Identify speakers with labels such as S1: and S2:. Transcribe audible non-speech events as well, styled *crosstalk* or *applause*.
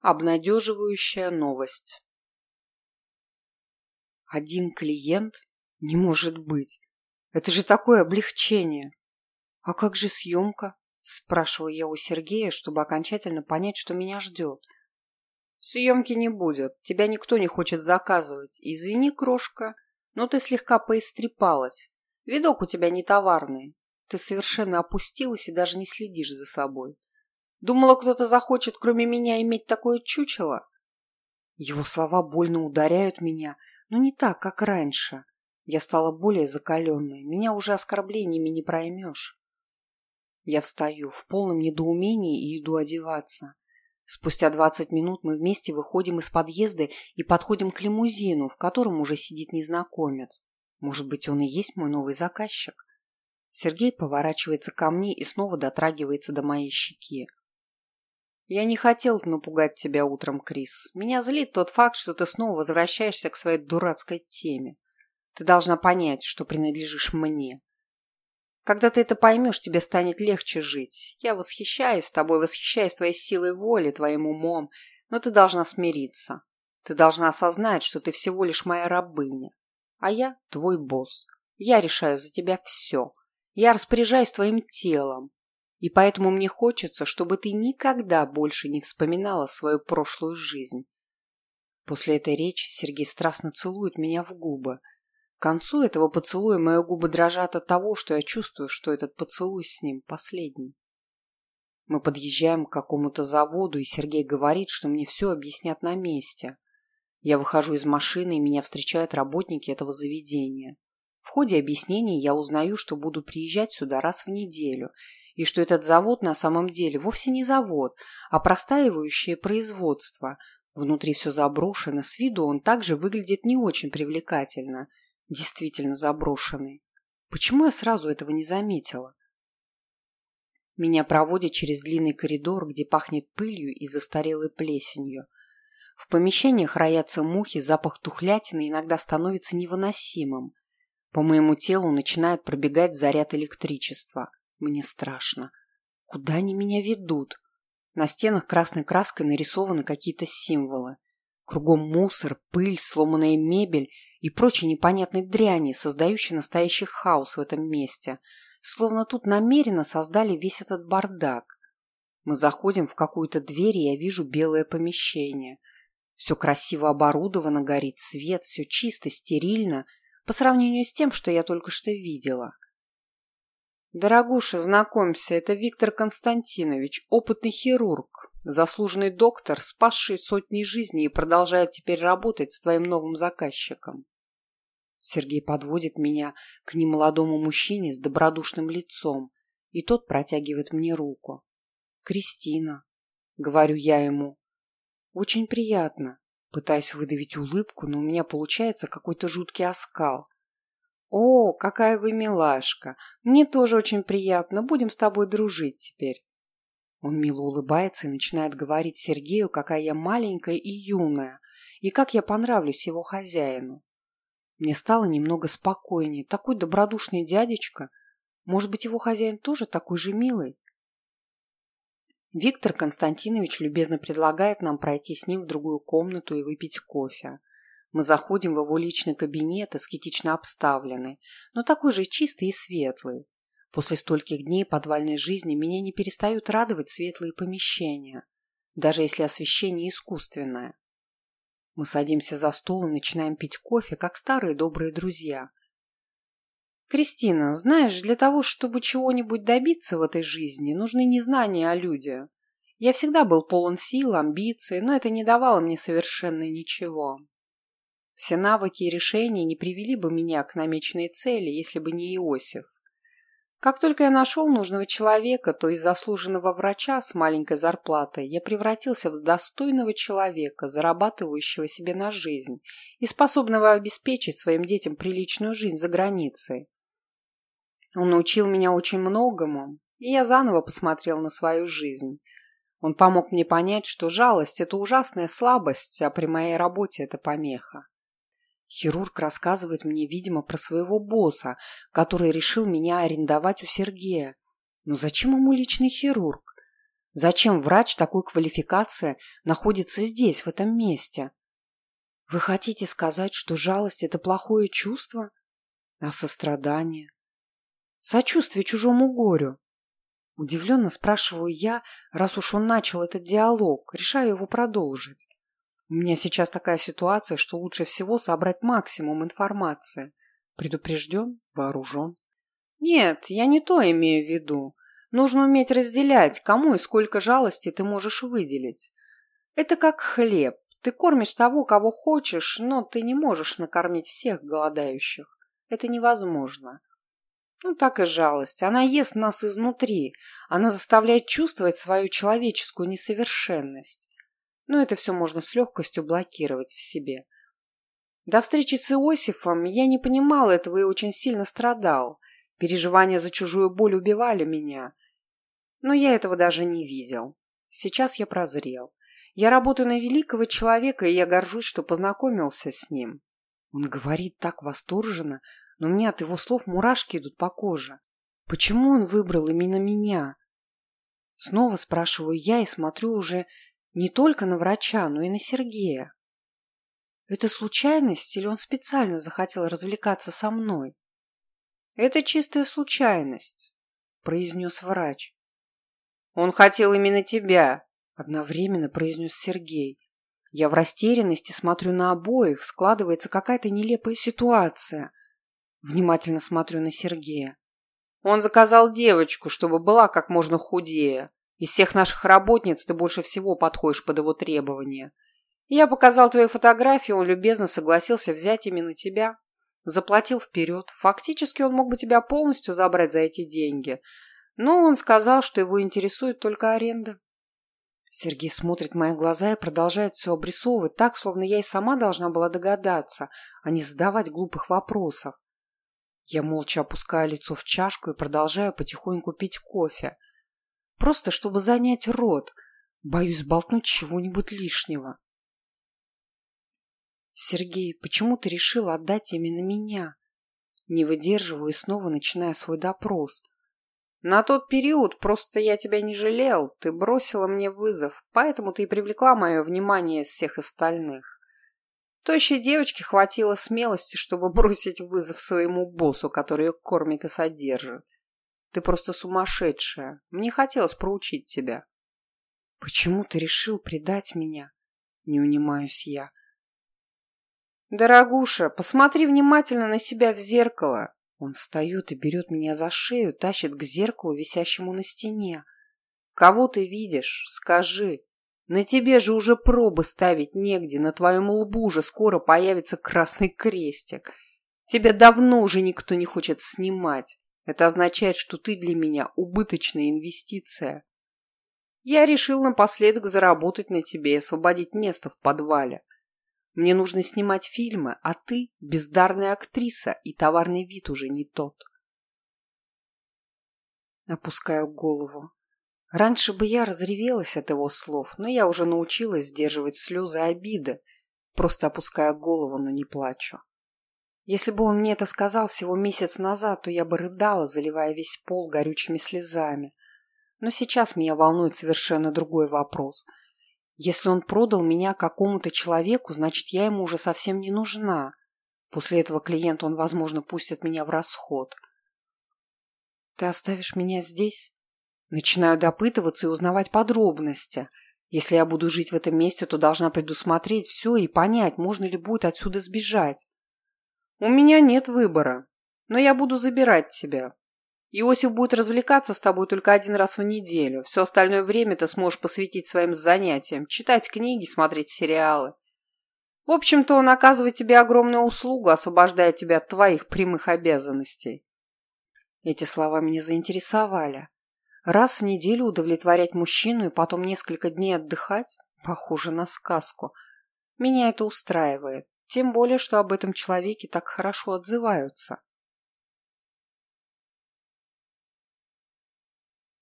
S1: Обнадеживающая новость. Один клиент? Не может быть. Это же такое облегчение. А как же съемка? Спрашиваю я у Сергея, чтобы окончательно понять, что меня ждет. Съемки не будет. Тебя никто не хочет заказывать. Извини, крошка, но ты слегка поистрепалась. Видок у тебя не товарный. Ты совершенно опустилась и даже не следишь за собой. Думала, кто-то захочет, кроме меня, иметь такое чучело? Его слова больно ударяют меня, но не так, как раньше. Я стала более закаленной, меня уже оскорблениями не проймешь. Я встаю в полном недоумении и иду одеваться. Спустя двадцать минут мы вместе выходим из подъезда и подходим к лимузину, в котором уже сидит незнакомец. Может быть, он и есть мой новый заказчик? Сергей поворачивается ко мне и снова дотрагивается до моей щеки. Я не хотел напугать тебя утром, Крис. Меня злит тот факт, что ты снова возвращаешься к своей дурацкой теме. Ты должна понять, что принадлежишь мне. Когда ты это поймешь, тебе станет легче жить. Я восхищаюсь тобой, восхищаюсь твоей силой воли, твоим умом, но ты должна смириться. Ты должна осознать, что ты всего лишь моя рабыня, а я твой босс. Я решаю за тебя все. Я распоряжаюсь твоим телом, и поэтому мне хочется, чтобы ты никогда больше не вспоминала свою прошлую жизнь. После этой речи Сергей страстно целует меня в губы. К концу этого поцелуя мои губы дрожат от того, что я чувствую, что этот поцелуй с ним последний. Мы подъезжаем к какому-то заводу, и Сергей говорит, что мне все объяснят на месте. Я выхожу из машины, и меня встречают работники этого заведения. В ходе объяснений я узнаю, что буду приезжать сюда раз в неделю, и что этот завод на самом деле вовсе не завод, а простаивающее производство. Внутри все заброшено, с виду он также выглядит не очень привлекательно. Действительно заброшенный. Почему я сразу этого не заметила? Меня проводят через длинный коридор, где пахнет пылью и застарелой плесенью. В помещениях роятся мухи, запах тухлятины иногда становится невыносимым. По моему телу начинает пробегать заряд электричества. Мне страшно. Куда они меня ведут? На стенах красной краской нарисованы какие-то символы. Кругом мусор, пыль, сломанная мебель и прочие непонятные дряни, создающие настоящий хаос в этом месте. Словно тут намеренно создали весь этот бардак. Мы заходим в какую-то дверь, и я вижу белое помещение. Все красиво оборудовано, горит свет, все чисто, стерильно, по сравнению с тем, что я только что видела. Дорогуша, знакомься, это Виктор Константинович, опытный хирург, заслуженный доктор, спасший сотни жизней и продолжает теперь работать с твоим новым заказчиком. Сергей подводит меня к немолодому мужчине с добродушным лицом, и тот протягивает мне руку. «Кристина», — говорю я ему, — «очень приятно». Пытаюсь выдавить улыбку, но у меня получается какой-то жуткий оскал. «О, какая вы милашка! Мне тоже очень приятно. Будем с тобой дружить теперь». Он мило улыбается и начинает говорить Сергею, какая я маленькая и юная, и как я понравлюсь его хозяину. Мне стало немного спокойнее. Такой добродушный дядечка. Может быть, его хозяин тоже такой же милый? Виктор Константинович любезно предлагает нам пройти с ним в другую комнату и выпить кофе. Мы заходим в его личный кабинет, аскетично обставленный, но такой же чистый и светлый. После стольких дней подвальной жизни меня не перестают радовать светлые помещения, даже если освещение искусственное. Мы садимся за стол и начинаем пить кофе, как старые добрые друзья. Кристина, знаешь, для того, чтобы чего-нибудь добиться в этой жизни, нужны не знания о людях. Я всегда был полон сил, амбиций, но это не давало мне совершенно ничего. Все навыки и решения не привели бы меня к намеченной цели, если бы не Иосиф. Как только я нашел нужного человека, то из заслуженного врача с маленькой зарплатой я превратился в достойного человека, зарабатывающего себе на жизнь и способного обеспечить своим детям приличную жизнь за границей. Он научил меня очень многому, и я заново посмотрел на свою жизнь. Он помог мне понять, что жалость – это ужасная слабость, а при моей работе это помеха. Хирург рассказывает мне, видимо, про своего босса, который решил меня арендовать у Сергея. Но зачем ему личный хирург? Зачем врач такой квалификации находится здесь, в этом месте? Вы хотите сказать, что жалость – это плохое чувство? А сострадание? Сочувствие чужому горю? Удивленно спрашиваю я, раз уж он начал этот диалог, решаю его продолжить. У меня сейчас такая ситуация, что лучше всего собрать максимум информации. Предупрежден, вооружен. Нет, я не то имею в виду. Нужно уметь разделять, кому и сколько жалости ты можешь выделить. Это как хлеб. Ты кормишь того, кого хочешь, но ты не можешь накормить всех голодающих. Это невозможно. Ну, так и жалость. Она ест нас изнутри. Она заставляет чувствовать свою человеческую несовершенность. Но это все можно с легкостью блокировать в себе. До встречи с Иосифом я не понимал этого и очень сильно страдал. Переживания за чужую боль убивали меня. Но я этого даже не видел. Сейчас я прозрел. Я работаю на великого человека, и я горжусь, что познакомился с ним. Он говорит так восторженно, но мне от его слов мурашки идут по коже. Почему он выбрал именно меня? Снова спрашиваю я и смотрю уже не только на врача, но и на Сергея. Это случайность или он специально захотел развлекаться со мной? Это чистая случайность, произнес врач. Он хотел именно тебя, одновременно произнес Сергей. Я в растерянности смотрю на обоих, складывается какая-то нелепая ситуация. Внимательно смотрю на Сергея. Он заказал девочку, чтобы была как можно худее. Из всех наших работниц ты больше всего подходишь под его требования. Я показал твои фотографии, он любезно согласился взять именно тебя. Заплатил вперед. Фактически он мог бы тебя полностью забрать за эти деньги. Но он сказал, что его интересует только аренда. Сергей смотрит в мои глаза и продолжает все обрисовывать так, словно я и сама должна была догадаться, а не задавать глупых вопросов. Я молча опускаю лицо в чашку и продолжаю потихоньку пить кофе. Просто чтобы занять рот. Боюсь болтнуть чего-нибудь лишнего. Сергей, почему ты решил отдать именно меня? Не выдерживаю и снова начинаю свой допрос. На тот период просто я тебя не жалел, ты бросила мне вызов, поэтому ты и привлекла мое внимание из всех остальных. Тощей девочке хватило смелости, чтобы *laughs* бросить вызов своему боссу, который ее кормит и содержит. Ты просто сумасшедшая. Мне хотелось проучить тебя. Почему ты решил предать меня? Не унимаюсь я. Дорогуша, посмотри внимательно на себя в зеркало. Он встает и берет меня за шею, тащит к зеркалу, висящему на стене. Кого ты видишь? Скажи. На тебе же уже пробы ставить негде, на твоем лбу же скоро появится красный крестик. Тебя давно уже никто не хочет снимать. Это означает, что ты для меня убыточная инвестиция. Я решил напоследок заработать на тебе и освободить место в подвале. Мне нужно снимать фильмы, а ты – бездарная актриса, и товарный вид уже не тот. Опускаю голову. Раньше бы я разревелась от его слов, но я уже научилась сдерживать слезы обиды, просто опуская голову, но не плачу. Если бы он мне это сказал всего месяц назад, то я бы рыдала, заливая весь пол горючими слезами. Но сейчас меня волнует совершенно другой вопрос. Если он продал меня какому-то человеку, значит, я ему уже совсем не нужна. После этого клиент он, возможно, пустит меня в расход. «Ты оставишь меня здесь?» Начинаю допытываться и узнавать подробности. Если я буду жить в этом месте, то должна предусмотреть все и понять, можно ли будет отсюда сбежать. У меня нет выбора, но я буду забирать тебя. Иосиф будет развлекаться с тобой только один раз в неделю. Все остальное время ты сможешь посвятить своим занятиям, читать книги, смотреть сериалы. В общем-то, он оказывает тебе огромную услугу, освобождая тебя от твоих прямых обязанностей. Эти слова меня заинтересовали. Раз в неделю удовлетворять мужчину и потом несколько дней отдыхать? Похоже на сказку. Меня это устраивает. Тем более, что об этом человеке так хорошо отзываются.